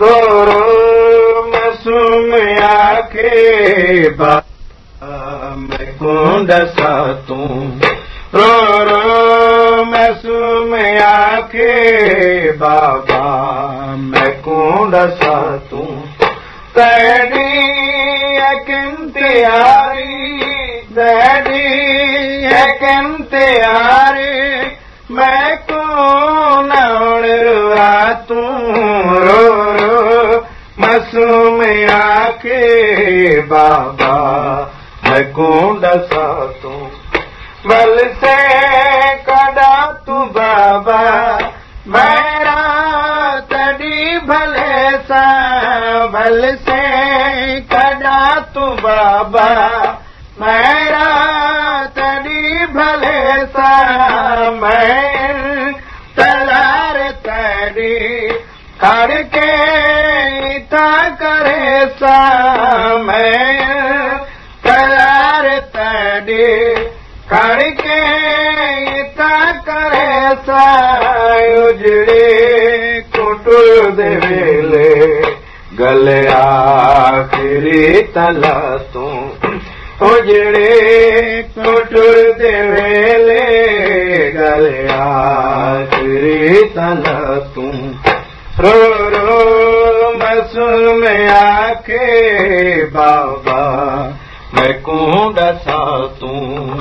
तोरो मसूम आखे बांड सा तूं रो रो बाबा मैं कुंड सा तूं तड़ी यारी तड़ी यारी मैं بابا مين ڪنڊ سا تون. سي ڪڏا تون بابا ميرا تڏي ڀلي سان. ڀل سي ڪڏا تون بابا ميرا تڏي ڀلي سان. مين تلار تڏي کڙ ڪي था करे सा मैं तलार तॾी खड़ के था करे सा उजड़े कुटुर दे वेले। गले आखिरी तला तूं उजड़े कुटुर दे वेले। गले आखिरी तला तूं रो रो आखे बाबा सा तूं